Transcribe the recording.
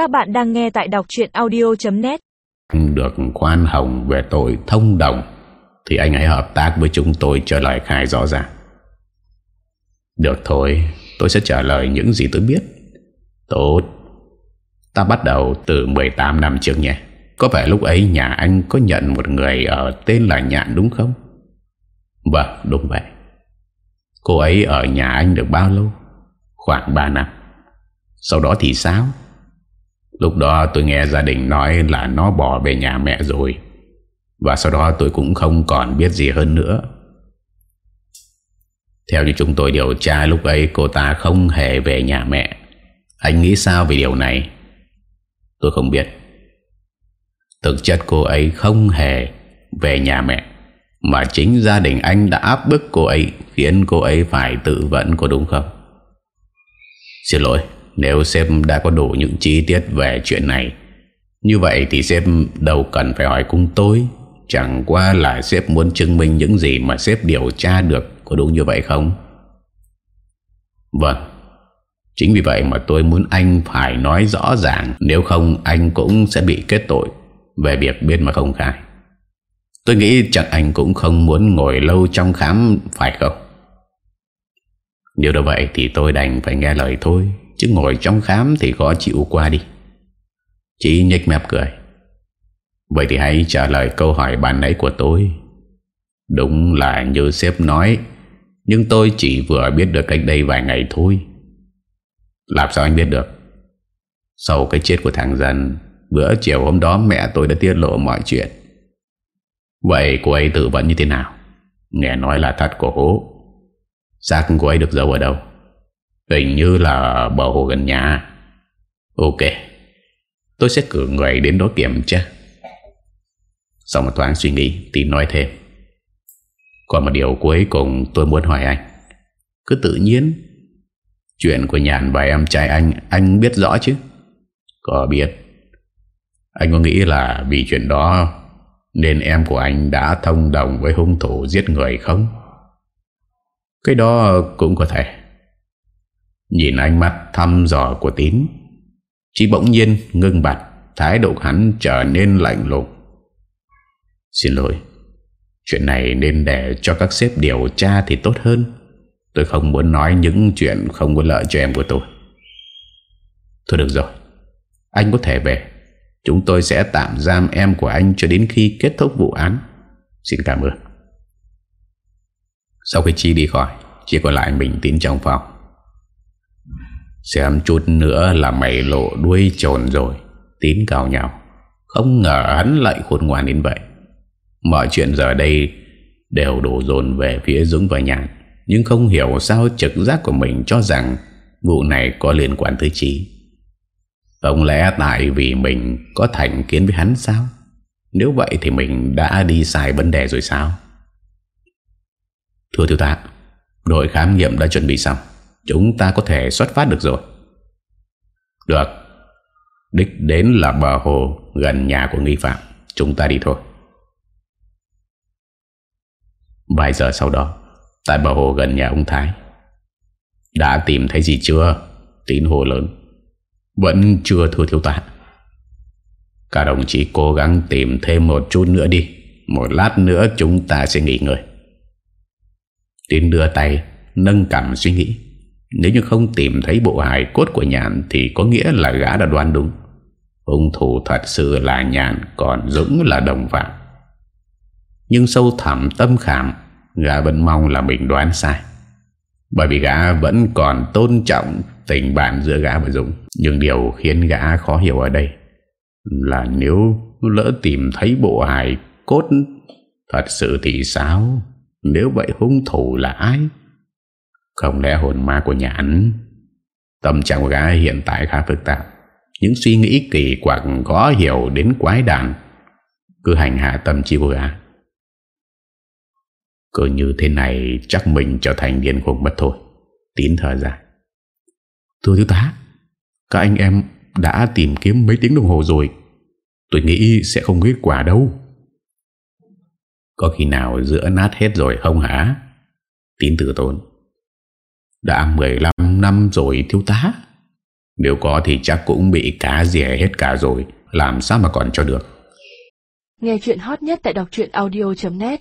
Các bạn đang nghe tại đọc chuyện audio.net Được khoan hồng về tội thông đồng, Thì anh hãy hợp tác với chúng tôi cho lời khai rõ ràng. Được thôi, Tôi sẽ trả lời những gì tôi biết. Tốt. Ta bắt đầu từ 18 năm trước nhé. Có vẻ lúc ấy nhà anh có nhận một người ở tên là Nhạn đúng không? Vâng đúng vậy. Cô ấy ở nhà anh được bao lâu? Khoảng 3 năm. Sau đó thì sao? Lúc đó tôi nghe gia đình nói là nó bỏ về nhà mẹ rồi. Và sau đó tôi cũng không còn biết gì hơn nữa. Theo như chúng tôi điều tra, lúc ấy cô ta không hề về nhà mẹ. Anh nghĩ sao về điều này? Tôi không biết. Thực chất cô ấy không hề về nhà mẹ, Mà chính gia đình anh đã áp bức cô ấy, Khiến cô ấy phải tự vẫn, có đúng không? Xin lỗi. Nếu sếp đã có đủ những chi tiết về chuyện này, Như vậy thì sếp đâu cần phải hỏi cung tôi Chẳng qua là sếp muốn chứng minh những gì mà sếp điều tra được, Có đúng như vậy không? Vâng. Chính vì vậy mà tôi muốn anh phải nói rõ ràng, Nếu không anh cũng sẽ bị kết tội Về việc biết mà không khai. Tôi nghĩ chắc anh cũng không muốn ngồi lâu trong khám, phải không? Nếu được vậy thì tôi đành phải nghe lời thôi. Chứ ngồi trong khám thì khó chịu qua đi. Chị nhếch mép cười. Vậy thì hãy trả lời câu hỏi ban nãy của tôi. Đúng là như sếp nói, Nhưng tôi chỉ vừa biết được cách đây vài ngày thôi. Làm sao anh biết được? Sau cái chết của thằng dân, Bữa chiều hôm đó mẹ tôi đã tiết lộ mọi chuyện. Vậy cô ấy tự vẫn như thế nào? Nghe nói là thắt cổ hố Xác cô ấy được giấu ở đâu? Hình như là bờ hồ gần nhà. Ok, Tôi sẽ cử người đến đó kiểm tra. Sau một thoáng suy nghĩ, Tín nói thêm. Còn một điều cuối cùng tôi muốn hỏi anh, Cứ tự nhiên Chuyện của Nhàn và em trai anh Anh biết rõ chứ? Có biết. Anh có nghĩ là vì chuyện đó Nên em của anh đã thông đồng với hung thủ giết người không? Cái đó cũng có thể. Nhìn ánh mắt thăm dò của tín Chỉ bỗng nhiên ngưng bặt, Thái độ hắn trở nên lạnh lùng. Xin lỗi, Chuyện này nên để cho các sếp điều tra thì tốt hơn. Tôi không muốn nói những chuyện không có lợi cho em của tôi. Thôi được rồi, Anh có thể về. Chúng tôi sẽ tạm giam em của anh cho đến khi kết thúc vụ án. Xin cảm ơn. Sau khi Chi đi khỏi, Chỉ còn lại mình tín trong phòng. Xem chút nữa là mày lộ đuôi trồn rồi. Tín cào nhau. Không ngờ hắn lại khôn ngoan đến vậy. Mọi chuyện giờ đây Đều đổ dồn về phía Dũng và Nhàn. Nhưng không hiểu sao trực giác của mình cho rằng Vụ này có liên quan tới Trí Không lẽ tại vì mình có thành kiến với hắn sao? Nếu vậy thì mình đã đi sai vấn đề rồi sao? Thưa thiếu tá, Đội khám nghiệm đã chuẩn bị xong. Chúng ta có thể xuất phát được rồi. Được. Đích đến là bờ hồ Gần nhà của nghi phạm. Chúng ta đi thôi. Vài giờ sau đó, Tại bờ hồ gần nhà ông Thái, Đã tìm thấy gì chưa? Tín hồ lớn. Vẫn chưa thưa thiếu tá. Các đồng chí cố gắng tìm thêm một chút nữa đi. Một lát nữa chúng ta sẽ nghỉ ngơi. Tín đưa tay, Nâng cảm suy nghĩ. Nếu như không tìm thấy bộ hài cốt của nhàn Thì có nghĩa là gã đã đoán đúng. Hung thủ thật sự là nhàn, Còn Dũng là đồng phạm. Nhưng sâu thẳm tâm khảm, Gã vẫn mong là mình đoán sai. Bởi vì gã vẫn còn tôn trọng Tình bạn giữa gã và Dũng. Nhưng điều khiến gã khó hiểu ở đây Là nếu lỡ tìm thấy bộ hài cốt Thật sự thì sao? Nếu vậy hung thủ là ai? Không lẽ hồn ma của nhãn Tâm trạng của gã hiện tại khá phức tạp. Những suy nghĩ kỳ quặc khó hiểu đến quái đàn Cứ hành hạ tâm trí của gã. Cứ như thế này chắc mình trở thành điên khùng mất thôi. Tín thở dài Thưa thiếu tá, Các anh em đã tìm kiếm mấy tiếng đồng hồ rồi. Tôi nghĩ sẽ không kết quả đâu. Có khi nào giữa nát hết rồi không hả? Tín tử tốn đã 15 năm rồi, thiếu tá. Nếu có thì chắc cũng bị cá rẻ hết cả rồi. Làm sao mà còn cho được? Nghe chuyện hot nhất tại đọc audio.net